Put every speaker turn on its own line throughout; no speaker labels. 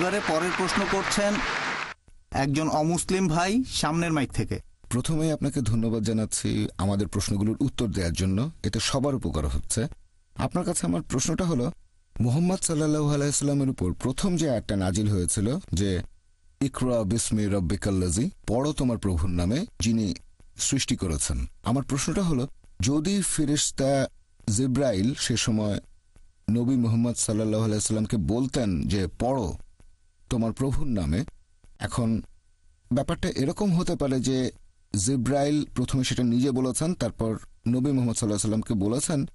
এবারে পরের প্রশ্ন করছেন একজন অমুসলিম ভাই সামনের মাইক থেকে।
প্রথমেই আপনাকে ধন্যবাদ জানাচ্ছি আমাদের প্রশ্নগুলোর উত্তর দেওয়ার জন্য। এতে সবার উপকার হচ্ছে। আপনার কাছে আমার প্রশ্নটা হলো, মোহাম্মদ সাল্লাহ আলাইস্লামের উপর প্রথম যে একটা নাজিল হয়েছিল যে, ইকরা বিসমি রব্বিকাল্লাজি পড়ো তোমার প্রভুর নামে যিনি সৃষ্টি করেছেন। আমার প্রশ্নটা হলো, যদি ফিরিস্তা জিব্রাইল সে সময় নবী মোহাম্মদ সাল্লাহ আলাইস্লামকে বলতেন যে, পড়ো তোমার প্রভুর নামে। এখন, ব্যাপারটা এরকম হতে পারে যে জিব্রাইল প্রথমে সেটা নিজে বলেছেন, তারপর নবী মোহাম্মদ সাল্লাহ সাল্লামকে বলেছেন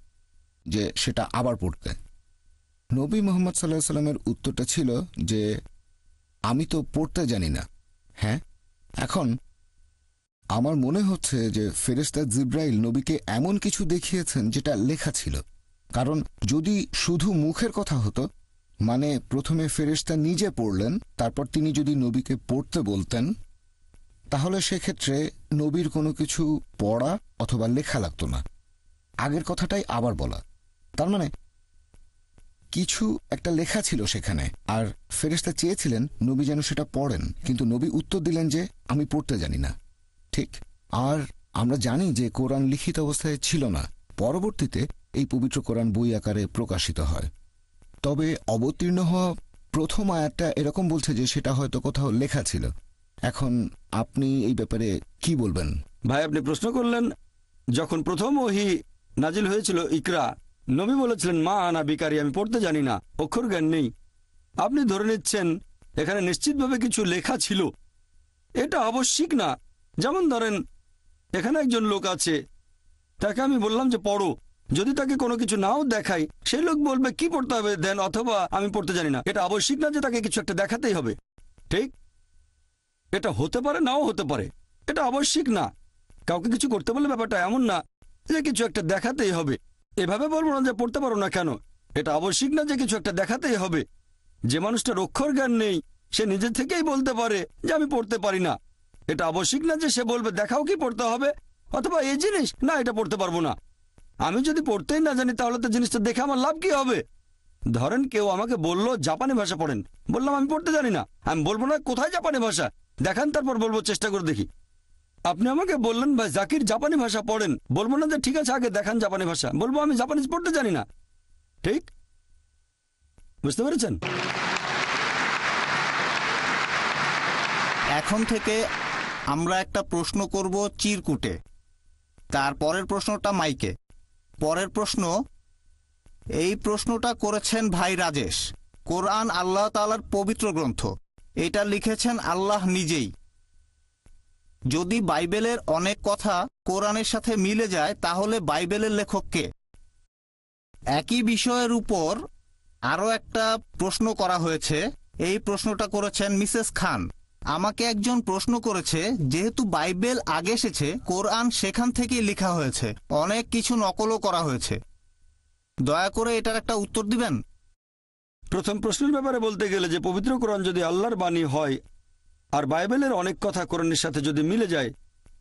যে সেটা আবার পড়তে। নবী মোহাম্মদ সাল্লাহ সাল্লামের উত্তরটা ছিল যে, আমি তো পড়তে জানি না। হ্যাঁ? এখন, আমার মনে হচ্ছে যে ফেরেস্তা জিব্রাইল নবীকে এমন কিছু দেখিয়েছেন যেটা লেখা ছিল। কারণ যদি শুধু মুখের কথা হতো মানে প্রথমে ফেরেশতা নিজে পড়লেন, তারপর তিনি যদি নবীকে পড়তে বলতেন, তাহলে সেক্ষেত্রে নবীর কোনো কিছু পড়া অথবা লেখা লাগতো না। আগের কথাটাই আবার বলা। তার মানে কিছু একটা লেখা ছিল সেখানে, আর ফেরেশতা চেয়েছিলেন নবী যেন সেটা পড়েন, কিন্তু নবী উত্তর দিলেন যে, আমি পড়তে জানি না। ঠিক। আর আমরা জানি যে কোরআন লিখিত অবস্থায় ছিল না। পরবর্তীতে এই পবিত্র কোরআন বই আকারে প্রকাশিত হয়। তবে অবতীর্ণ হওয়া প্রথম আয়াতটা এরকম বলছে যে সেটা হয়তো কোথাও লেখা ছিল। এখন আপনি এই ব্যাপারে কি বলবেন?
ভাই, আপনি প্রশ্ন করলেন, যখন প্রথম ওহি নাজিল হয়েছিল, ইকরা, নবী বলেছিলেন, মা আনা বিকারি, আমি পড়তে জানি না, অক্ষর জ্ঞান নেই। আপনি ধরে নিচ্ছেন, এখানে নিশ্চিতভাবে কিছু লেখা ছিল। এটা আবশ্যিক না। যেমন ধরেন, এখানে একজন লোক আছে, তাকে আমি বললাম যে, পড়ো। যদি তাকে কোনো কিছু নাও দেখাই সেই লোক বলবে, কি পড়তে হবে? দেন, অথবা আমি পড়তে জানি না। এটা আবশ্যিক না যে তাকে কিছু একটা দেখাতেই হবে। ঠিক? এটা হতে পারে, নাও হতে পারে। এটা আবশ্যিক না। কাউকে কিছু করতে বললে ব্যাপারটা এমন না যে কিছু একটা দেখাতেই হবে। এভাবে বলব না যে পড়তে পারো না কেন। এটা আবশ্যিক না যে কিছু একটা দেখাতেই হবে। যে মানুষটার অক্ষর জ্ঞান নেই, সে নিজের থেকেই বলতে পারে যে আমি পড়তে পারি না। এটা আবশ্যিক না যে সে বলবে, দেখাও কি পড়তে হবে? অথবা, এই জিনিস? না, এটা পড়তে পারব না। আমি যদি পড়তেই না জানি তাহলে তো জিনিসটা দেখে আমার লাভ কি হবে? ধরেন কেউ আমাকে বলল জাপানি ভাষা পড়েন। বললাম, আমি পড়তে জানি না। আমি বলব না, কোথায় জাপানি ভাষা? দেখান, তারপর বলব, চেষ্টা করে দেখি। আপনি আমাকে বললেন, ভাই, জাকির জাপানি ভাষা পড়েন। বলব না যে, ঠিক আছে, আগে দেখান জাপানি ভাষা। বলব, আমি জাপানিজ পড়তে জানি না। ঠিক? বুঝতে পেরেছেন?
এখন থেকে আমরা একটা প্রশ্ন করব চিরকুটে। তারপরের প্রশ্নটা মাইকে। পরের প্রশ্ন, এই প্রশ্নটা করেছেন ভাই রাজেশ। কোরআন আল্লাহ তাআলার পবিত্র গ্রন্থ। এটা লিখেছেন আল্লাহ নিজেই। যদি বাইবেলের অনেক কথা কোরআনের সাথে মিলে যায়, তাহলে বাইবেলের লেখককে একই বিষয়ের উপর আরও একটা প্রশ্ন করা হয়েছে। এই প্রশ্নটা করেছেন মিসেস খান। আমাকে একজন প্রশ্ন করেছে, যেহেতু বাইবেল আগে এসেছে, কোরআন সেখান থেকেই লেখা হয়েছে। অনেক কিছু নকলও করা হয়েছে। দয়া করে এটার একটা উত্তর দিবেন?
প্রথম প্রশ্নের ব্যাপারে বলতে গেলে যে পবিত্র কোরআন যদি আল্লাহর বাণী হয়, আর বাইবেলের অনেক কথা কোরআনের সাথে যদি মিলে যায়,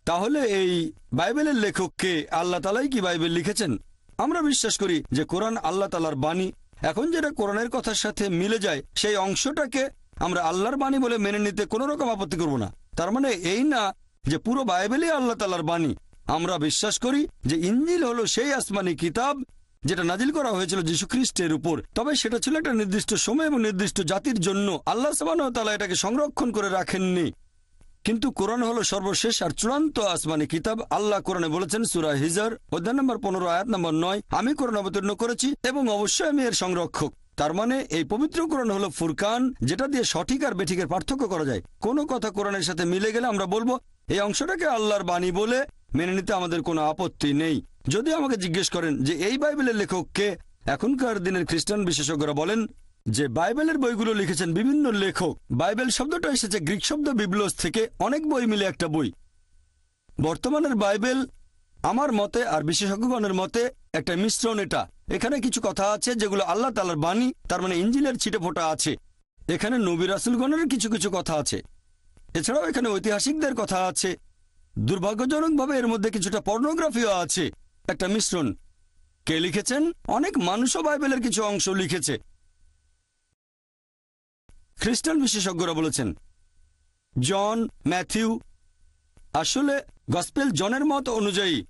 তাহলে এই বাইবেলের লেখককে আল্লাহ তালাই কি বাইবেল লিখেছেন? আমরা বিশ্বাস করি যে কোরআন আল্লাহ তালার বাণী, এখন যেটা কোরআনের কথার সাথে মিলে যায়, সেই অংশটাকে আমরা আল্লাহর বাণী বলে মেনে নিতে কোনো রকম আপত্তি করব না। তার মানে এই না যে পুরো বাইবেলই আল্লাহ তালার বাণী। আমরা বিশ্বাস করি যে ইঞ্জিল হলো সেই আসমানি কিতাব যেটা নাজিল করা হয়েছিল যীশু খ্রিস্টের উপর। তবে সেটা ছিল একটা নির্দিষ্ট সময় এবং নির্দিষ্ট জাতির জন্য আল্লাহ তালা এটাকে সংরক্ষণ করে রাখেননি। কিন্তু কোরআন হলো সর্বশেষ আর চূড়ান্ত আসমানি কিতাব। আল্লাহ কোরআনে বলেছেন সুরা হিজার, অধ্যায় নম্বর পনেরো, আয়াত নম্বর নয়, আমি কোরআন অবতীর্ণ করেছি এবং অবশ্যই আমি এর সংরক্ষক। তার মানে এই পবিত্র কোরআন হলো ফুরকান, যেটা দিয়ে সঠিক আর বেঠিকের পার্থক্য করা যায়। কোনো কথা কোরআনের সাথে মিলে গেলে আমরা বলব, এই অংশটাকে আল্লাহর বাণী বলে মেনে নিতে আমাদের কোনো আপত্তি নেই। যদি আমাকে জিজ্ঞেস করেন যে, এই বাইবেলের লেখককে এখনকার দিনের খ্রিস্টান বিশেষজ্ঞরা বলেন যে, বাইবেলের বইগুলো লিখেছেন বিভিন্ন লেখক। বাইবেল শব্দটা এসেছে গ্রিক শব্দ বিবলস থেকে অনেক বই মিলে একটা বই। বর্তমানের বাইবেল আমার মতে আর বিশেষজ্ঞগণের মতে একটা মিশ্রণ এটা। এখানে কিছু কথা আছে যেগুলো আল্লাহ তালার বাণী, তার মানে ইঞ্জিলের ছিটে ফোটা আছে। এখানে নবী রাসুলগণের কিছু কিছু কথা আছে। এছাড়াও এখানে ঐতিহাসিকদের কথা আছে। দুর্ভাগ্যজনকভাবে এর মধ্যে কিছুটা পর্নোগ্রাফিও আছে। একটা মিশ্রণ। কে লিখেছেন? অনেক মানুষও বাইবেলের কিছু অংশ লিখেছে। খ্রিস্টান বিশেষজ্ঞরা বলেছেন, জন, ম্যাথিউ, আসলে গসপেল জনের মত অনুযায়ী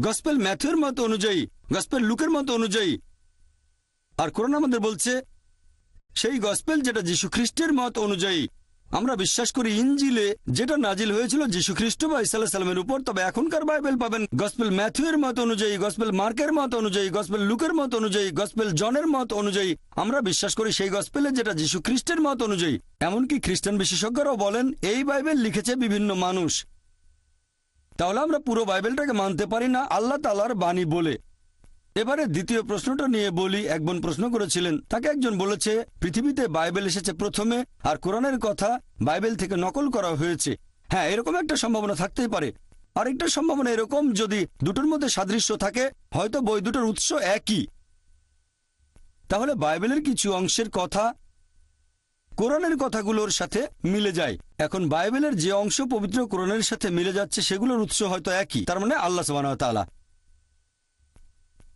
গসপেল ম্যাথিউর মত অনুযায়ী গসপেল লুকের মত অনুযায়ী। আর কোরআন আমাদের বলছে, সেই গসপেল যেটা যীশু খ্রিস্টের মত অনুযায়ী, আমরা বিশ্বাস করি ইঞ্জিলে যেটা নাজিল হয়েছিল যীশু খ্রিস্ট বা ইসাল্লাহ সাল্লামের উপর, তবে এখনকার বাইবেল পাবেন গসপেল ম্যাথিউয়ের মত অনুযায়ী গসপেল মার্কের মত অনুযায়ী গসপেল লুকের মত অনুযায়ী গসপেল জনের মত অনুযায়ী, আমরা বিশ্বাস করি সেই গসপেলে যেটা যীশু খ্রিস্টের মত অনুযায়ী। এমনকি খ্রিস্টান বিশেষজ্ঞরাও বলেন, এই বাইবেল লিখেছে বিভিন্ন মানুষ। তাহলে আমরা পুরো বাইবেলটাকে মানতে পারি না? আল্লাহ তালার বাণী বলে। এবারে দ্বিতীয় প্রশ্নটা নিয়ে বলি। একজন প্রশ্ন করেছিলেন, তাকে একজন বলেছে, পৃথিবীতে বাইবেল এসেছে প্রথমে আর কোরআনের কথা বাইবেল থেকে নকল করা হয়েছে। হ্যাঁ এরকম একটা সম্ভাবনা থাকতেই পারে। আরেকটা সম্ভাবনা এরকম, যদি দুটোর মধ্যে সাদৃশ্য থাকে, হয়তো বই দুটোর উৎস একই। তাহলে বাইবেলের কিছু অংশের কথা কোরআনের কথাগুলোর সাথে মিলে যায়। এখন বাইবেলের যে অংশ পবিত্র কোরআনের সাথে মিলে যাচ্ছে, সেগুলোর উৎস হয়তো একই। তার মানে আল্লাহ তাআলা।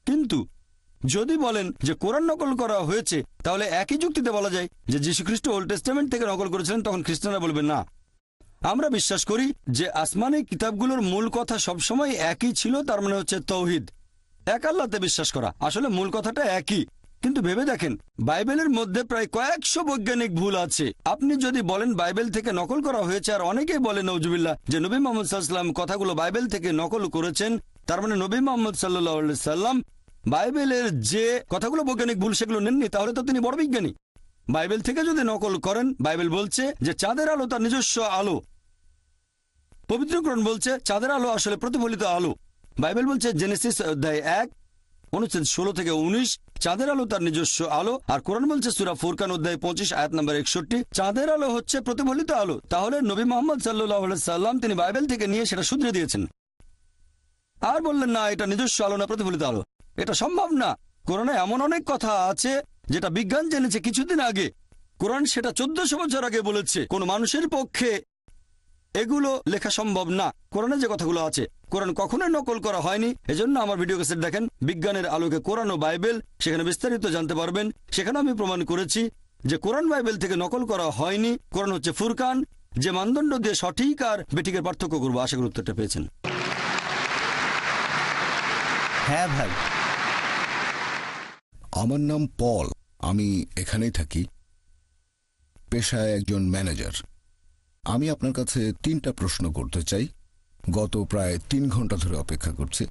কিন্তু যদি বলেন যে কোরআন নকল করা হয়েছে, তাহলে একই যুক্তিতে বলা যায় যে যীশুখ্রিস্ট ওল্ড টেস্টামেন্ট থেকে নকল করেছিলেন, তখন খ্রিস্টানরা বলবে না। আমরা বিশ্বাস করি যে আসমানি কিতাবগুলোর মূল কথা সবসময় একই ছিল, তার মানে হচ্ছে তৌহিদ। এক আল্লাহতে বিশ্বাস করা। আসলে মূল কথাটা একই। কিন্তু ভেবে দেখেন, বাইবেলের মধ্যে প্রায় কয়েকশো বৈজ্ঞানিক ভুল আছে। আপনি যদি বলেন বাইবেল থেকে নকল করা হয়েছে, আর অনেকেই বলে নজুবিল্লাহ যে নবী মোহাম্মদ সাল্লাম কথাগুলো বাইবেল থেকে নকল করেছেন, তার মানে নবী মোহাম্মদ সাল্লাহ সাল্লাম বাইবেলের যে কথাগুলো বৈজ্ঞানিক ভুল সেগুলো নেননি, তাহলে তো তিনি বড় বিজ্ঞানী। বাইবেল থেকে যদি নকল করেন, বাইবেল বলছে যে চাঁদের আলো তার নিজস্ব আলো। পবিত্রকরণ বলছে চাঁদের আলো আসলে প্রতিফলিত আলো। বাইবেল বলছে, জেনেসিস অধ্যায় এক, অনুচ্ছেদ ষোলো থেকে উনিশ চাঁদের আলো তার নিজস্ব আলো, আর কোরআন বলছে সুরা ফুরকান অধ্যায় পঁচিশ, আয়াত নম্বর একষট্টি, চাঁদের আলো হচ্ছে প্রতিফলিত আলো। তাহলে নবী মোহাম্মদ সাল্লাহ সাল্লাম তিনি বাইবেল থেকে নিয়ে সেটা শুধরে দিয়েছেন। আর বললেন, না, এটা নিজস্ব আলো না প্রতিফলিত আলো। এটা সম্ভব না। কোরআনে এমন অনেক কথা আছে যেটা বিজ্ঞান জেনেছে কিছুদিন আগে। কোরআন সেটা চোদ্দশো বছর আগে বলেছে, কোন মানুষের পক্ষে এগুলো লেখা সম্ভব না। কোরআনে যে কথাগুলো আছে, কোরআন কখনোই নকল করা হয়নি। এজন্য আমার ভিডিও ক্যাসেট দেখেন, বিজ্ঞানের আলোকে কোরআন ও বাইবেল, সেখানে বিস্তারিত জানতে পারবেন। সেখানে আমি প্রমাণ করেছি যে কোরআন বাইবেল থেকে নকল করা হয়নি। কোরআন হচ্ছে ফুরকান, যে মানদণ্ড দিয়ে সঠিক আর বেঠিকের পার্থক্য করব। আশা করি উত্তরটা পেয়েছেন।
হ্যাঁ ভাই।
আমার নাম পল। আমি এখানেই থাকি। পেশায় একজন ম্যানেজার। আমি আপনার কাছে তিনটা প্রশ্ন করতে চাই। গত প্রায় তিন ঘণ্টা ধরে অপেক্ষা করছি।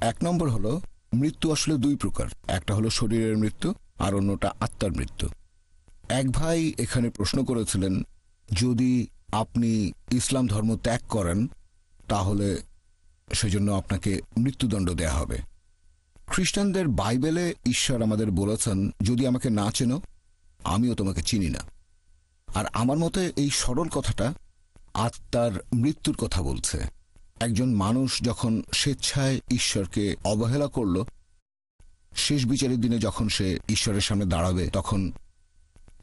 এক নম্বর হলো, মৃত্যু আসলে দুই প্রকার। একটা হলো শরীরের মৃত্যু, আর অন্যটা আত্মার মৃত্যু। এক ভাই এখানে প্রশ্ন করেছিলেন, যদি আপনি ইসলাম ধর্ম ত্যাগ করেন, তাহলে সেজন্য আপনাকে মৃত্যুদণ্ড দেয়া হবে। খ্রিস্টানদের বাইবেলে ঈশ্বর আমাদের বলেছেন, যদি আমাকে না চেনো, আমিও তোমাকে চিনি না। আর আমার মতে এই সরল কথাটা আত্মার মৃত্যুর কথা বলছে। একজন মানুষ যখন স্বেচ্ছায় ঈশ্বরকে অবহেলা করল, শেষ বিচারের দিনে যখন সে ঈশ্বরের সামনে দাঁড়াবে, তখন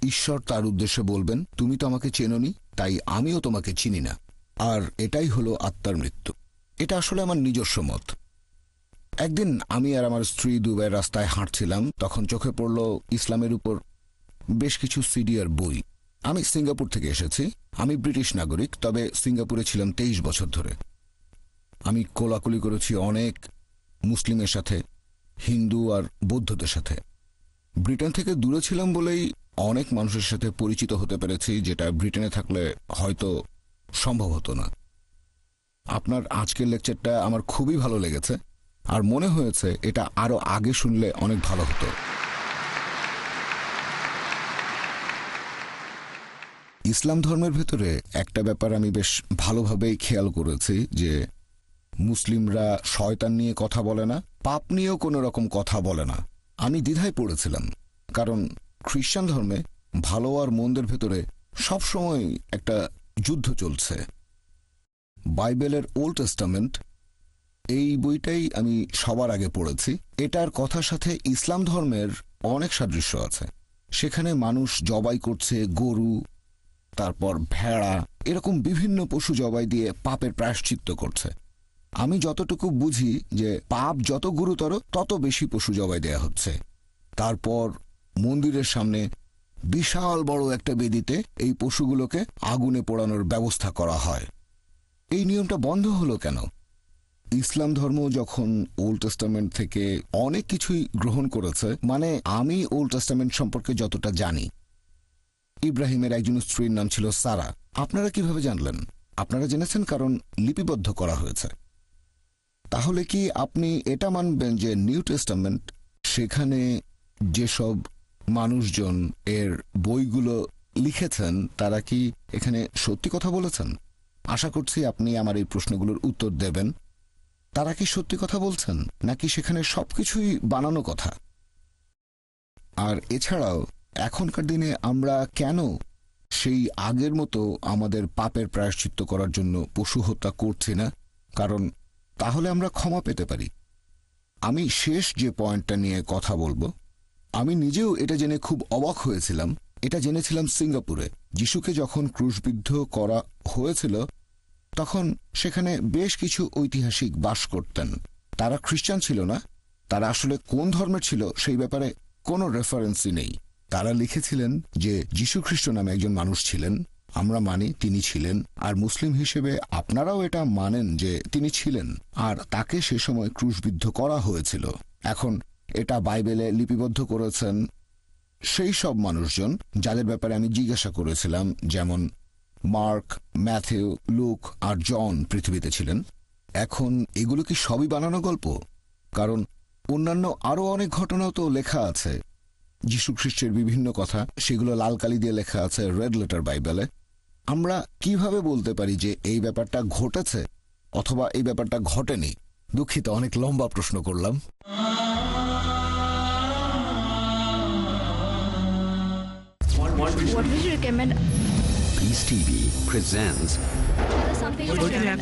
ঈশ্বর তার উদ্দেশ্যে বলবেন, তুমি তো আমাকে চেননি, তাই আমিও তোমাকে চিনি না। আর এটাই হলো আত্মার মৃত্যু। এটা আসলে আমার নিজস্ব মত। একদিন আমি আর আমার স্ত্রী দুবাইয়ের রাস্তায় হাঁটছিলাম, তখন চোখে পড়ল ইসলামের উপর বেশ কিছু সিডিয়ার বই। আমি সিঙ্গাপুর থেকে এসেছি। আমি ব্রিটিশ নাগরিক, তবে সিঙ্গাপুরে ছিলাম তেইশ বছর ধরে। আমি কোলাকুলি করেছি অনেক মুসলিমের সাথে, হিন্দু আর বৌদ্ধদের সাথে। ব্রিটেন থেকে দূরে ছিলাম বলেই অনেক মানুষের সাথে পরিচিত হতে পেরেছি, যেটা ব্রিটেনে থাকলে হয়তো সম্ভব হতো না। আপনার আজকের লেকচারটা আমার খুবই ভালো লেগেছে, আর মনে হয়েছে এটা আরও আগে শুনলে অনেক ভালো হতো। ইসলাম ধর্মের ভেতরে একটা ব্যাপার আমি বেশ ভালোভাবেই খেয়াল করেছি যে মুসলিমরা শয়তান নিয়ে কথা বলে না, পাপ নিয়েও কোনো রকম কথা বলে না। আমি দ্বিধায় পড়েছিলাম, কারণ খ্রিস্টান ধর্মে ভালো আর মন্দের ভেতরে সবসময় একটা যুদ্ধ চলছে। বাইবেলের ওল্ড টেস্টামেন্ট, এই বইটাই আমি সবার আগে পড়েছি। এটার কথার সাথে ইসলাম ধর্মের অনেক সাদৃশ্য আছে। সেখানে মানুষ জবাই করছে, গরু তারপর ভেড়া, এরকম বিভিন্ন পশু জবাই দিয়ে পাপের প্রায়শ্চিত্ত করছে। আমি যতটুকু বুঝি যে পাপ যত গুরুতর, তত বেশি পশু জবাই দেয়া হচ্ছে। তারপর মন্দিরের সামনে বিশাল বড় একটা বেদিতে এই পশুগুলোকে আগুনে পোড়ানোর ব্যবস্থা করা হয়। এই নিয়মটা বন্ধ হলো কেন? ইসলাম ধর্ম যখন ওল্ড টেস্টামেন্ট থেকে অনেক কিছুই গ্রহণ করেছে মানে আমি ওল্ড টেস্টামেন্ট সম্পর্কে যতটা জানি ইব্রাহিমের একজন স্ত্রীর নাম ছিল সারা। আপনারা কীভাবে জানলেন? আপনারা জেনেছেন কারণ লিপিবদ্ধ করা হয়েছে। তাহলে কি আপনি এটা মানবেন যে নিউ টেস্টামেন্ট সেখানে যেসব মানুষজন এর বইগুলো লিখেছেন, তারা কি এখানে সত্যি কথা বলেছেন? আশা করছি আপনি আমার এই প্রশ্নগুলোর উত্তর দেবেন। তারা কি সত্যি কথা বলছেন, নাকি সেখানে সবকিছুই বানানো কথা? আর এছাড়াও এখনকার দিনে আমরা কেন সেই আগের মতো আমাদের পাপের প্রায়শ্চিত্ত করার জন্য পশু হত্যা করছি না? কারণ তাহলে আমরা ক্ষমা পেতে পারি। আমি শেষ যে পয়েন্টটা নিয়ে কথা বলব, আমি নিজেও এটা জেনে খুব অবাক হয়েছিলাম। এটা জেনেছিলাম সিঙ্গাপুরে। যিশুকে যখন ক্রুশবিদ্ধ করা হয়েছিল, তখন সেখানে বেশ কিছু ঐতিহাসিক বাস করতেন। তারা খ্রিস্টান ছিল না, তারা আসলে কোন ধর্মের ছিল সেই ব্যাপারে কোনো রেফারেন্সই নেই। তারা লিখেছিলেন যে যীশু খ্রিস্ট নামে একজন মানুষ ছিলেন, আমরা মানি তিনি ছিলেন, আর মুসলিম হিসেবে আপনারাও এটা মানেন যে তিনি ছিলেন, আর তাকে সে সময় ক্রুশবিদ্ধ করা হয়েছিল। এখন এটা বাইবেলে লিপিবদ্ধ করেছেন সেই সব মানুষজন যাদের ব্যাপারে আমি জিজ্ঞাসা করেছিলাম, যেমন মার্ক, ম্যাথিউ, লুক আর জন পৃথিবীতে ছিলেন। এখন এগুলো কি সবই বানানো গল্প? কারণ অন্যান্য আরও অনেক ঘটনাও তো লেখা আছে। যীশু খ্রিস্টের বিভিন্ন কথা সেগুলো লাল কালি দিয়ে লেখা আছে রেড লেটার বাইবেলে আমরা কীভাবে বলতে পারি যে এই ব্যাপারটা ঘটেছে অথবা এই ব্যাপারটা ঘটেনি দুঃখিত অনেক লম্বা প্রশ্ন করলাম
What would you recommend?
Peace TV presents
What do you have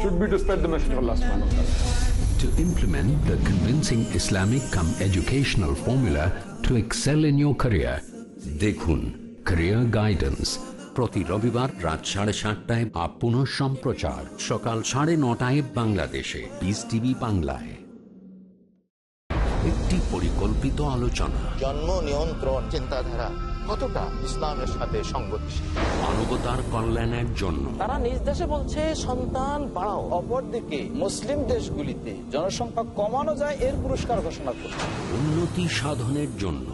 should be to spread the message of Allah subhanahu wa ta'ala.
to implement the convincing Islamic come educational formula to excel in your career. দেখুন career guidance প্রতি রবিবার রাত সাড়ে সাতটায় up পুনঃ সম্প্রচার সকাল সাড়ে নটায় বাংলাদেশে পিস টিভি বাংলায় একটি পরিকল্পিত আলোচনা
জন্ম নিয়ন্ত্রণ চিন্তাধারা কতটা ইসলামের সাথে সঙ্গতিশীল
মানবতার কল্যাণের জন্য।
তারা নিজ দেশে বলছে সন্তান বাড়াও। অপরদিকে মুসলিম দেশগুলিতে জনসংখ্যা কমানো যায় এর পুরস্কার ঘোষণা করছে।
উন্নতি সাধনের জন্য।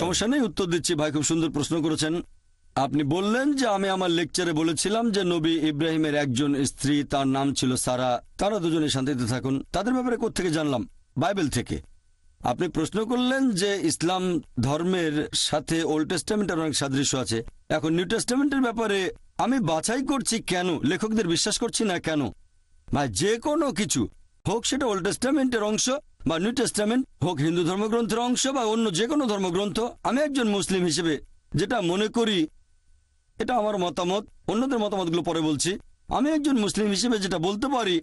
সমস্যা নেই, উত্তর দিচ্ছি। ভাই খুব সুন্দর প্রশ্ন করেছেন। আপনি বললেন যে আমি আমার লেকচারে বলেছিলাম যে নবী ইব্রাহিমের একজন স্ত্রী, তার নাম ছিল সারা। তারা দুজনে শান্তিতে থাকুন। তাদের ব্যাপারে থেকে জানলাম? বাইবেল থেকে। আপনি প্রশ্ন করলেন যে ইসলাম ধর্মের সাথে ওল্ড টেস্টামেন্টের অনেক সাদৃশ্য আছে। এখন নিউ টেস্টামেন্টের ব্যাপারে আমি বাছাই করছি কেন? লেখকদের বিশ্বাস করছি না কেন? ভাই, যে কোনো কিছু, হোক সেটা ওল্ড টেস্টামেন্টের অংশ বা নিউ টেস্টামেন্ট হোক হিন্দু ধর্মগ্রন্থের অংশ বা অন্য যে কোনো ধর্মগ্রন্থ আমি একজন মুসলিম হিসেবে যেটা মনে করি এটা আমার মতামত অন্যদের মতামতগুলো পরে বলছি। আমি একজন মুসলিম হিসেবে যেটা বলতে পারি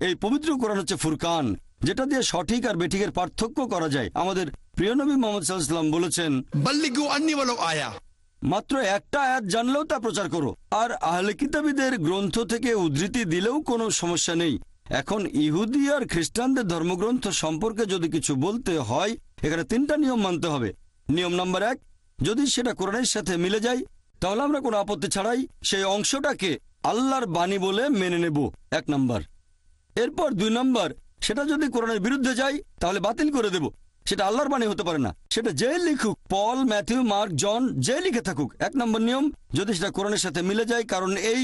এই পবিত্র কোরআন হচ্ছে ফুরকান যেটা দিয়ে সঠিক আর বেঠিকের পার্থক্য করা যায়। আমাদের প্রিয় নবী মোহাম্মদ বলেছেন
আয়া।
মাত্র একটা আয়াত জানলেও তা প্রচার করো আর আহলে কিতাবীদের গ্রন্থ থেকে উদ্ধৃতি দিলেও কোনো সমস্যা নেই। এখন ইহুদি আর খ্রিস্টানদের ধর্মগ্রন্থ সম্পর্কে যদি কিছু বলতে হয়, এখানে তিনটা নিয়ম মানতে হবে। নিয়ম নাম্বার এক, যদি সেটা কোরআনের সাথে মিলে যায়, তাহলে আমরা কোনো আপত্তি ছাড়াই সেই অংশটাকে আল্লাহর বাণী বলে মেনে নেব, এক নাম্বার। এরপর দুই নাম্বার, সেটা যদি কোরআনের বিরুদ্ধে যায়, তাহলে বাতিল করে দেব। সেটা আল্লাহর বাণী হতে পারে না। সেটা যে লিখুক, পল, ম্যাথিউ, মার্ক, জন, যে লিখে থাকুক, এক নম্বর নিয়ম। যদি সেটা কোরআনের সাথে মিলে যায়, কারণ এই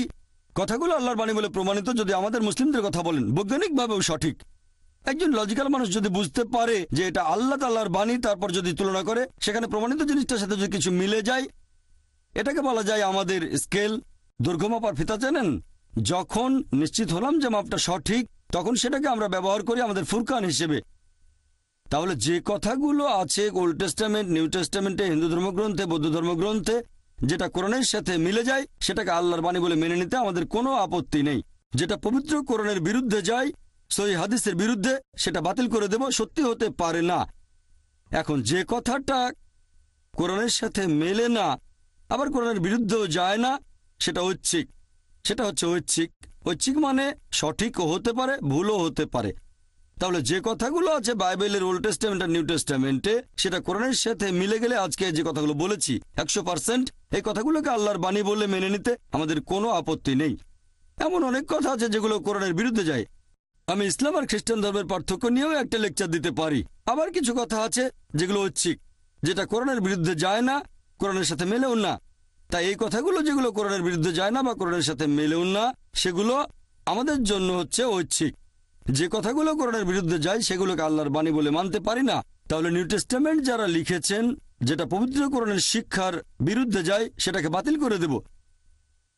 কথাগুলো আল্লাহর বাণী বলে প্রমাণিত যদি আমাদের মুসলিমদের কথা বলেন, বৈজ্ঞানিকভাবেও সঠিক। একজন লজিক্যাল মানুষ যদি বুঝতে পারে যে এটা আল্লাহ তাল্লাহর বাণী, তারপর যদি তুলনা করে, সেখানে প্রমাণিত জিনিসটার সাথে যদি কিছু মিলে যায়, এটাকে বলা যায় আমাদের স্কেল দৈর্ঘ্য মাপার ফিতা জানেন? যখন নিশ্চিত হলাম যে মাপটা সঠিক, তখন সেটাকে আমরা ব্যবহার করি আমাদের ফুরকান হিসেবে। তাহলে যে কথাগুলো আছে ওল্ড টেস্টামেন্ট নিউ টেস্টামেন্টে হিন্দু ধর্মগ্রন্থে, বৌদ্ধ ধর্মগ্রন্থে যেটা কোরআনের সাথে মিলে যায়, সেটাকে আল্লাহর বাণী বলে মেনে নিতে আমাদের কোনো আপত্তি নেই। যেটা পবিত্র কোরআনের বিরুদ্ধে যায় সই হাদিসের বিরুদ্ধে, সেটা বাতিল করে দেব, সত্যি হতে পারে না। এখন যে কথাটা কোরআনের সাথে মেলে না, আবার কোরআনের বিরুদ্ধেও যায় না, সেটা ঐচ্ছিক। সেটা হচ্ছে ঐচ্ছিক। ঐচ্ছিক মানে সঠিকও হতে পারে, ভুলও হতে পারে। তাহলে যে কথাগুলো আছে বাইবেলের ওল্ড টেস্টামেন্ট আর নিউ টেস্টামেন্টে সেটা কোরআনের সাথে মিলে গেলে আজকে যে কথাগুলো বলেছি, একশো পার্সেন্ট এই কথাগুলোকে আল্লাহর বাণী বলে মেনে নিতে আমাদের কোনো আপত্তি নেই। এমন অনেক কথা আছে যেগুলো কোরআনের বিরুদ্ধে যায়। আমি ইসলাম আর খ্রিস্টান ধর্মের পার্থক্য নিয়েও একটা লেকচার দিতে পারি। আবার কিছু কথা আছে যেগুলো ঐচ্ছিক, যেটা কোরআনের বিরুদ্ধে যায় না, কোরআনের সাথে মেলেও না। তাই এই কথাগুলো যেগুলো কোরআনের বিরুদ্ধে যায় না বা কোরআনের সাথে মেলেও না, সেগুলো আমাদের জন্য হচ্ছে ঐচ্ছিক। যে কথাগুলো কোরআনের বিরুদ্ধে যায় সেগুলোকে আল্লাহর বাণী বলে মানতে পারি না। তাহলে নিউ টেস্টামেন্ট যারা লিখেছেন, যেটা পবিত্র কোরআনের শিক্ষার বিরুদ্ধে যায়, সেটাকে বাতিল করে দেব।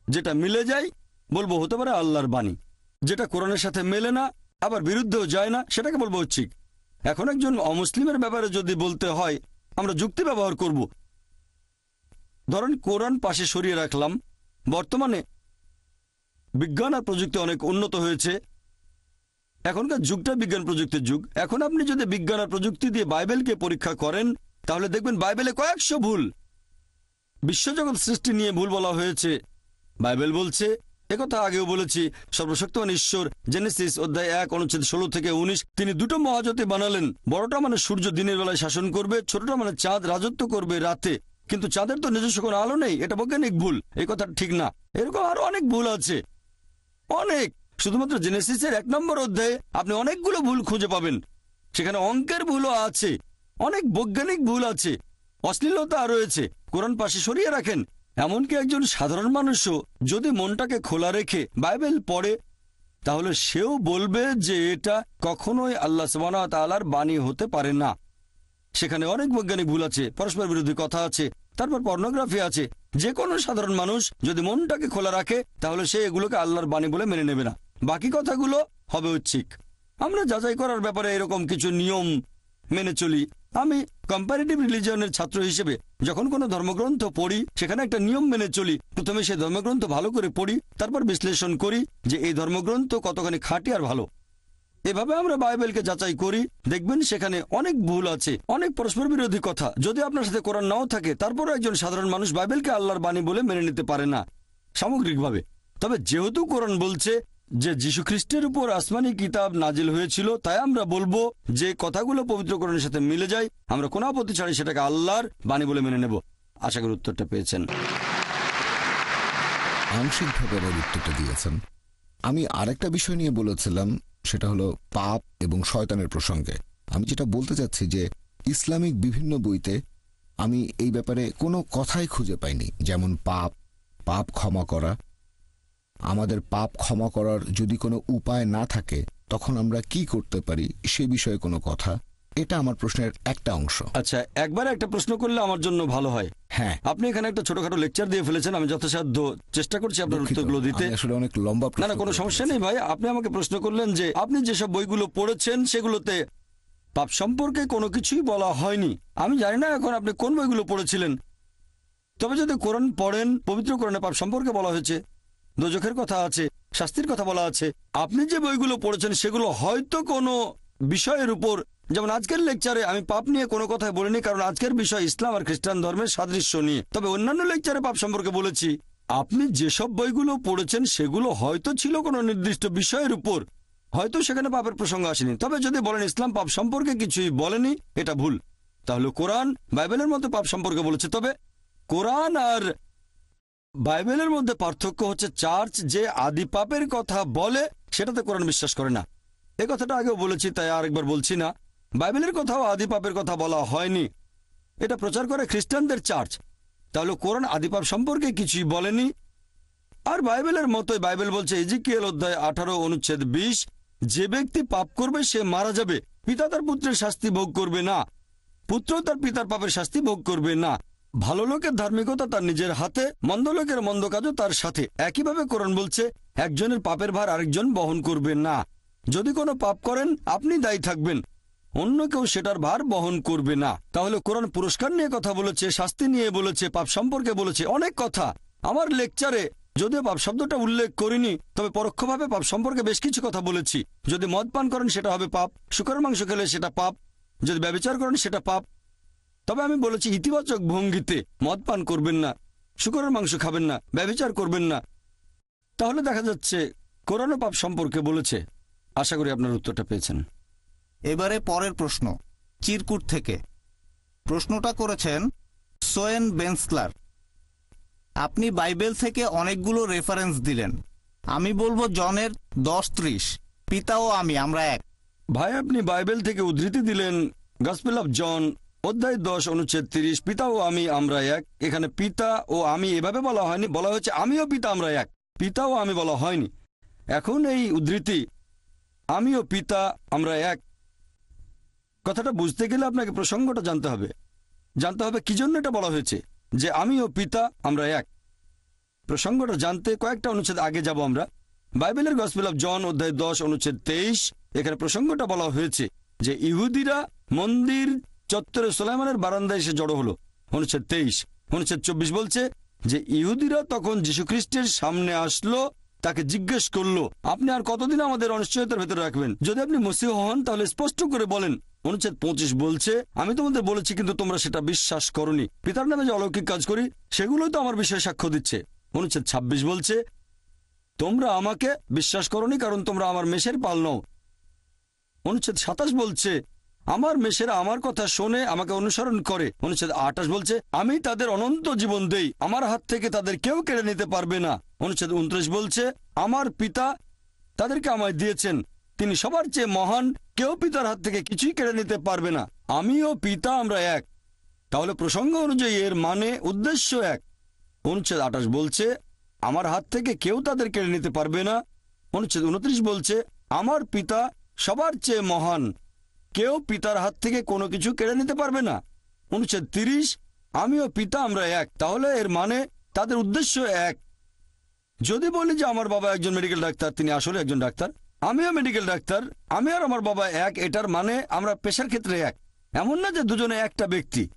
যেটা মিলে যায়, বলব হতে পারে আল্লাহর বাণী। যেটা কোরআনের সাথে মেলে না, আবার বিরুদ্ধেও যায় না, সেটাকে বলব ঐচ্ছিক এখন একজন অমুসলিমের ব্যাপারে যদি বলতে হয়, আমরা যুক্তি ব্যবহার করব। ধরেন কোরআন পাশে সরিয়ে রাখলাম, বর্তমানে বিজ্ঞান আর প্রযুক্তি অনেক উন্নত হয়েছে এখনকার যুগটা বিজ্ঞান প্রযুক্তির যুগ। এখন আপনি যদি বিজ্ঞান আর প্রযুক্তি দিয়ে বাইবেলকে পরীক্ষা করেন, তাহলে দেখবেন বাইবেলে কয়েকশো ভুল। বিশ্বজগৎ সৃষ্টি নিয়ে ভুল বলা হয়েছে। বাইবেল বলছে একথা আগেও বলেছি, সর্বশক্তিমান ঈশ্বর, জেনেসিস অধ্যায় এক, অনুচ্ছেদ ষোলো থেকে উনিশ, তিনি দুটো মহাজতে বানালেন। বড়টা মানে সূর্য দিনের বেলায় শাসন করবে, ছোটটা মানে চাঁদ রাজত্ব করবে রাতে। কিন্তু চাঁদের তো নিজস্ব কোনো আলো নেই, এটা বৈজ্ঞানিক ভুল, এই কথা ঠিক না। এরকম আরও অনেক ভুল আছে। অনেক। শুধুমাত্র জেনেসিসের এক নম্বর অধ্যায়ে আপনি অনেকগুলো ভুল খুঁজে পাবেন। সেখানে অঙ্কের ভুলও আছে, অনেক বৈজ্ঞানিক ভুল আছে, অশ্লীলতা রয়েছে, কোরআন পাশে সরিয়ে রাখেন। এমনকি একজন সাধারণ মানুষও যদি মনটাকে খোলা রেখে বাইবেল পড়ে, তাহলে সেও বলবে যে এটা কখনোই আল্লাহ তালার বাণী হতে পারে না। সেখানে অনেক বৈজ্ঞানিক ভুল আছে, পরস্পর বিরোধী কথা আছে, তারপর পর্নোগ্রাফি আছে। যে কোনো সাধারণ মানুষ যদি মনটাকে খোলা রাখে, তাহলে সে এগুলোকে আল্লাহর বাণী বলে মেনে নেবে না। বাকি কথাগুলো হবে ঐচ্ছিক। আমরা যাচাই করার ব্যাপারে এরকম কিছু নিয়ম মেনে চলি। আমি কম্পারেটিভ রিলিজনের ছাত্র হিসেবে যখন কোনো ধর্মগ্রন্থ পড়ি, সেখানে একটা নিয়ম মেনে চলি। প্রথমে সেই ধর্মগ্রন্থ ভালো করে পড়ি, তারপর বিশ্লেষণ করি যে এই ধর্মগ্রন্থ কতখানি খাঁটি আর ভালো। এভাবে আমরা বাইবেলকে যাচাই করি। দেখবেন সেখানে অনেক ভুল আছে, অনেক পরস্পর বিরোধী কথা। যদি আপনার সাথে কোরআন নাও থাকে, তারপরও একজন সাধারণ মানুষ বাইবেলকে আল্লাহর বাণী বলে মেনে নিতে পারে না, সামগ্রিকভাবে। তবে যেহেতু কোরআন বলছে যে যীশু খ্রিস্টের উপর আসমানি কিতাব নাজিল হয়েছিল, তাই আমরা বলব যে কথাগুলো পবিত্র কোরআনের সাথে মিলে যায়, আমরা কোনো আপত্তি ছাড়াই সেটাকে আল্লাহর বাণী বলে মেনে নেব। আশা করি উত্তরটা পেয়েছেন।
আংশিকভাবে আবার উত্তরটা দিয়েছেন। আমি আরেকটা বিষয় নিয়ে বলেছিলাম, সেটা হলো পাপ এবং শয়তানের প্রসঙ্গে। আমি যেটা বলতে চাচ্ছি যে, ইসলামিক বিভিন্ন বইতে আমি এই ব্যাপারে কোনো কথাই খুঁজে পাইনি, যেমন পাপ পাপ ক্ষমা করা আমাদের পাপ ক্ষমা করার যদি কোনো উপায় না থাকে তখন আমরা কি করতে পারি? সে বিষয়ে কোনো কথা? এটা আমার প্রশ্নের একটা অংশ।
আচ্ছা একবার একটা প্রশ্ন করলে আমার জন্য ভালো হয়।
হ্যাঁ।
আপনি এখানে একটা ছোটখাটো লেকচার দিয়ে ফেলেছেন আমি যথাসাধ্য চেষ্টা করছি আপনার উত্তরগুলো দিতে।
আসলে অনেক লম্বা
না না কোনো সমস্যা নেই ভাই আপনি আমাকে প্রশ্ন করলেন যে আপনি যেসব বইগুলো পড়েছেন সেগুলোতে পাপ সম্পর্কে কোনো কিছুই বলা হয়নি। আমি জানি না এখন আপনি কোন বইগুলো পড়েছিলেন। তবে যদি কোরআন পড়েন পবিত্র কোরআনে পাপ সম্পর্কে বলা হয়েছে দোজখের কথা আছে, শাস্তির কথা বলা আছে। আপনি যে বইগুলো পড়েছেন, সেগুলো হয়তো কোনো বিষয়ের উপর যেমন আজকের লেকচারে আমি পাপ নিয়ে কোনো কথাই বলিনি, কারণ আজকের বিষয় ইসলাম আর খ্রিস্টান ধর্মের সাদৃশ্য নিয়ে। তবে অন্যান্য লেকচারে পাপ সম্পর্কে বলেছি। আপনি যেসব বইগুলো পড়েছেন, সেগুলো হয়তো ছিল কোনো নির্দিষ্ট বিষয়ের উপর। হয়তো সেখানে পাপের প্রসঙ্গ আসেনি। তবে যদি বলেন ইসলাম পাপ সম্পর্কে কিছুই বলেনি, এটা ভুল। তাহলে কোরআন বাইবেলের মতো পাপ সম্পর্কে বলেছে। তবে কোরআন আর বাইবেলের মধ্যে পার্থক্য হচ্ছে চার্চ যে আদি পাপের কথা বলে সেটাতে কোরআন বিশ্বাস করে না। এ কথাটা আগেও বলেছি, তাই আরেকবার বলছি না। বাইবেলের কথাও আদি পাপের কথা বলা হয়নি। এটা প্রচার করে খ্রিস্টানদের চার্চ। তাহলে কোরআন আদিপাপ সম্পর্কে কিছুই বলেনি? আর বাইবেলের মতোই বাইবেল বলছে ইজিকিয়েল অধ্যায় আঠারো, অনুচ্ছেদ বিশ, যে ব্যক্তি পাপ করবে, সে মারা যাবে। পিতা তার পুত্রের শাস্তি ভোগ করবে না। পুত্র তার পিতার পাপের শাস্তি ভোগ করবে না। ভালো লোকের ধার্মিকতা তার নিজের হাতে, মন্দ লোকের মন্দ কাজও তার সাথে। একইভাবে কোরআন বলছে, একজনের পাপের ভার আরেকজন বহন করবে না। যদি কোনো পাপ করেন, আপনি দায়ী থাকবেন। অন্য কেউ সেটার ভার বহন করবে না। তাহলে কোরআন পুরস্কার নিয়ে কথা বলেছে, শাস্তি নিয়ে বলেছে, পাপ সম্পর্কে বলেছে অনেক কথা। আমার লেকচারে যদিও পাপ শব্দটা উল্লেখ করিনি, তবে পরোক্ষভাবে পাপ সম্পর্কে বেশ কিছু কথা বলেছি। যদি মদ পান করেন, সেটা হবে পাপ। শুকরের মাংস খেলে সেটা পাপ। যদি ব্যবচার করেন, সেটা পাপ। তবে আমি বলেছি ইতিবাচক ভঙ্গিতে মদ পান করবেন না শুকরের মাংস খাবেন না ব্যবচার করবেন না। তাহলে দেখা যাচ্ছে কোরআন পাপ সম্পর্কে বলেছে। আশা করি আপনার উত্তরটা পেয়েছেন।
এবারে পরের প্রশ্ন চিরকুট থেকে। প্রশ্নটা করেছেন সোয়েন বেন্সলার। আপনি বাইবেল থেকে অনেকগুলো রেফারেন্স দিলেন। আমি বলব জনের দশ ত্রিশ পিতা ও আমি আমরা এক।
ভাই আপনি বাইবেল থেকে উদ্ধৃতি দিলেন গসপেল অফ জন অধ্যায় দশ, অনুচ্ছেদ তিরিশ, পিতা ও আমি, আমরা এক। এখানে পিতা ও আমি এভাবে বলা হয়নি, বলা হয়েছে আমিও পিতা, আমরা এক। পিতা ও আমি বলা হয়নি। এখন এই উদ্ধৃতি, আমিও পিতা, আমরা এক। কথাটা বুঝতে গেলে আপনাকে প্রসঙ্গটা জানতে হবে। জানতে হবে কি জন্য এটা বলা হয়েছে, যে আমি ও পিতা, আমরা এক। প্রসঙ্গটা জানতে কয়েকটা অনুচ্ছেদ আগে যাব আমরা। বাইবেলের গসপেল অফ জন, অধ্যায় দশ, অনুচ্ছেদ তেইশ, এখানে প্রসঙ্গটা বলা হয়েছে যে ইহুদিরা মন্দির চত্বরে সোলাইমানের বারান্দায় এসে জড়ো হলো। অনুচ্ছেদ তেইশ অনুচ্ছেদ চব্বিশ বলছে যে ইহুদিরা তখন যীশুখ্রিস্টের সামনে আসলো, তাকে জিজ্ঞেস করল, আপনি আর কতদিন আমাদের অনিশ্চয়তার ভেতরে রাখবেন? যদি আপনি মসিহ হন, তাহলে স্পষ্ট করে বলেন। অনুচ্ছেদ পঁচিশ বলছে, আমি তোমাদের বলেছি, কিন্তু তোমরা সেটা বিশ্বাস করনি। পিতার নামে যে অলৌকিক কাজ করি, সেগুলোই তো আমার বিষয়ে সাক্ষ্য দিচ্ছে। অনুচ্ছেদ ২৬ বলছে, তোমরা আমাকে বিশ্বাস করনি, কারণ তোমরা আমার মেষের পাল নও। অনুচ্ছেদ সাতাশ বলছে আমার মেষেরা আমার কথা শোনে, আমাকে অনুসরণ করে। অনুচ্ছেদ আঠাশ বলছে, আমি তাদের অনন্ত জীবন দেই, আমার হাত থেকে তাদের কেউ কেড়ে নিতে পারবে না। অনুচ্ছেদ উনত্রিশ বলছে, আমার পিতা তাদেরকে আমায় দিয়েছেন, তিনি সবার চেয়ে মহান, কেউ পিতার হাত থেকে কিছুই কেড়ে নিতে পারবে না। আমিও পিতা, আমরা এক। তাহলে প্রসঙ্গ অনুযায়ী এর মানে উদ্দেশ্য এক। অনুচ্ছেদ আঠাশ বলছে, আমার হাত থেকে কেউ তাদের কেড়ে নিতে পারবে না। অনুচ্ছেদ উনত্রিশ বলছে, আমার পিতা সবার চেয়ে মহান কেউ পিতার হাত থেকে কোনো কিছু কেড়ে নিতে পারবে না। অনুচ্ছেদ তিরিশ, আমিও পিতা, আমরা এক। তাহলে এর মানে তাদের উদ্দেশ্য এক। যদি বলি যে আমার বাবা একজন মেডিকেল ডাক্তার, তিনি আসলে একজন ডাক্তার, আমিও মেডিকেল ডাক্তার, আমি আর আমার বাবা এক, এটার মানে আমরা পেশার ক্ষেত্রে এক। এমন না যে দুজনে একটা ব্যক্তি।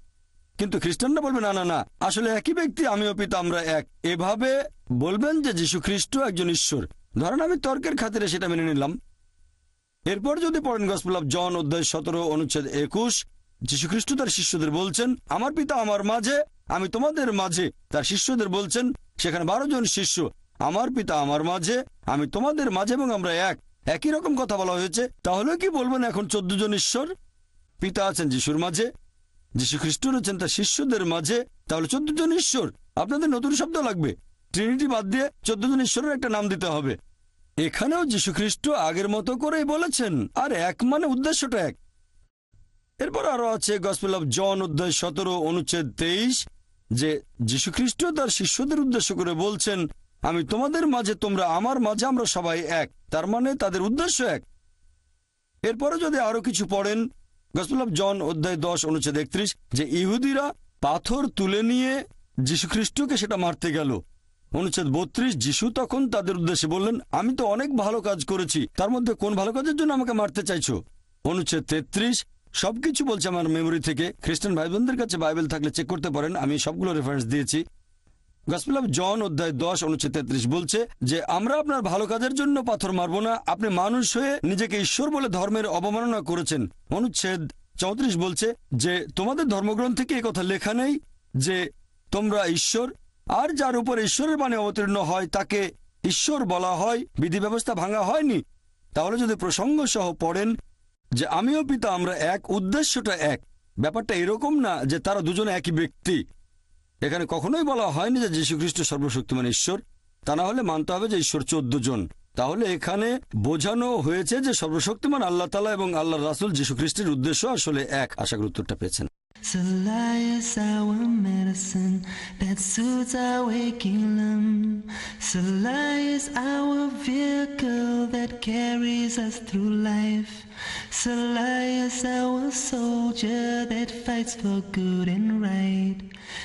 কিন্তু খ্রিস্টানরা বলবে, না না না, আসলে একই ব্যক্তি, আমিও পিতা, আমরা এক। এভাবে বলবেন যে যীশু খ্রিস্ট একজন ঈশ্বর। ধরেন আমি তর্কের খাতিরে সেটা মেনে নিলাম। এরপর যদি পড়েন গসপুল অফ জন অধ্যায় সতেরো, অনুচ্ছেদ একুশ যীশু খ্রিস্ট তার শিষ্যদের বলছেন, আমার পিতা আমার মাঝে, আমি তোমাদের মাঝে। তার শিষ্যদের বলছেন, সেখানে বারো জন শিষ্য, আমার পিতা আমার মাঝে, আমি তোমাদের মাঝে এবং আমরা এক। একই রকম কথা বলা হয়েছে। তাহলে কি বলবেন এখন চোদ্দ জন ঈশ্বর? পিতা আছেন যিশুর মাঝে যীশু খ্রিস্ট রয়েছেন তার শিষ্যদের মাঝে। তাহলে চোদ্দ জন ঈশ্বর, আপনাদের নতুন শব্দ লাগবে। ট্রিনিটি বাদ দিয়ে চোদ্দ জন ঈশ্বরের একটা নাম দিতে হবে। এখানেও যীশু খ্রিস্ট আগের মতো করেই বলেছেন, আর এক মানে উদ্দেশ্যটা এক। এরপর আরও আছে গসপেল অফ জন অধ্যায় সতেরো, অনুচ্ছেদ তেইশ, যে যীশু খ্রিস্ট তার শিষ্যদের উদ্দেশ্য করে বলছেন, আমি তোমাদের মাঝে, তোমরা আমার মাঝে, আমরা সবাই এক। তার মানে তাদের উদ্দেশ্য এক। এরপরে যদি আরও কিছু পড়েন গসপেল অফ জন অধ্যায় দশ, অনুচ্ছেদ একত্রিশ, যে ইহুদিরা পাথর তুলে নিয়ে যীশু খ্রিস্টকে সেটা মারতে গেল। অনুচ্ছেদ বত্রিশ, যিশু তখন তাদের উদ্দেশ্যে বললেন, আমি তো অনেক ভালো কাজ করেছি। তার মধ্যে কোন ভালো কাজের জন্য আমাকে মারতে চাইছো? অনুচ্ছেদ তেত্রিশ, সবকিছু বলছে আমার মেমোরি থেকে। খ্রিস্টান ভাই বোনদের কাছে বাইবেল থাকলে চেক করতে পারেন। আমি সবগুলো রেফারেন্স দিয়েছি। গসপেল জন অধ্যায় দশ, অনুচ্ছেদ তেত্রিশ বলছে যে, আমরা আপনার ভালো কাজের জন্য পাথর মারব না। আপনি মানুষ হয়ে নিজেকে ঈশ্বর বলে ধর্মের অবমাননা করেছেন। অনুচ্ছেদ চৌত্রিশ বলছে যে, তোমাদের ধর্মগ্রন্থে কথা লেখা নেই যে, তোমরা ঈশ্বর আর যার উপর ঈশ্বরের বাণী অবতীর্ণ হয়, তাকে ঈশ্বর বলা হয়। বিধি ব্যবস্থা ভাঙা হয়নি। তাহলে যদি প্রসঙ্গ সহ পড়েন যে আমিও পিতা, আমরা এক, উদ্দেশ্যটা এক। ব্যাপারটা এরকম না যে তারা দুজনে একই ব্যক্তি। এখানে কখনোই বলা হয়নি যে যীশুখ্রিস্ট সর্বশক্তিমান ঈশ্বর। তা না হলে মানতে হবে যে ঈশ্বর চোদ্দ জন। তাহলে এখানে বোঝানো হয়েছে যে সর্বশক্তিমান আল্লাহ তালা এবং আল্লাহ রাসুল যীশুখ্রিস্টের উদ্দেশ্য আসলে এক। আশা করি উত্তরটা So
lie is our medicine that soothes our waking limb. So lie is our vehicle that carries us through life. So is our soldier that fights for good and right.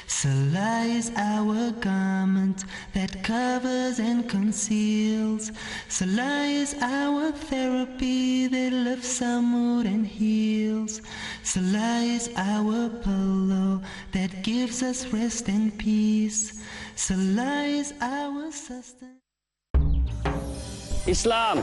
Salah is our garment that covers and conceals. Salah is our therapy that lifts our mood and heals. Salah is our pillow that gives us rest and peace. Salah is our sustenance.
Islam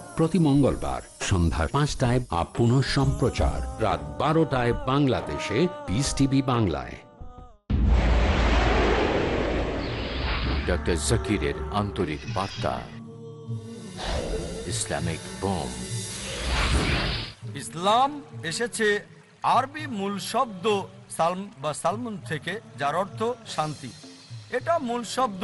প্রতি মঙ্গলবার সন্ধ্যা পাঁচটায় up পুনঃ সম্প্রচার। রাত বারোটায় বাংলাদেশে piece TV বাংলায়।
Doctor জাকিরের আন্তরিক বার্তা। Islamic bomb.
ইসলাম এসেছে আরবি মূল শব্দ সালম বা সালমন থেকে যার অর্থ শান্তি। এটা মূল শব্দ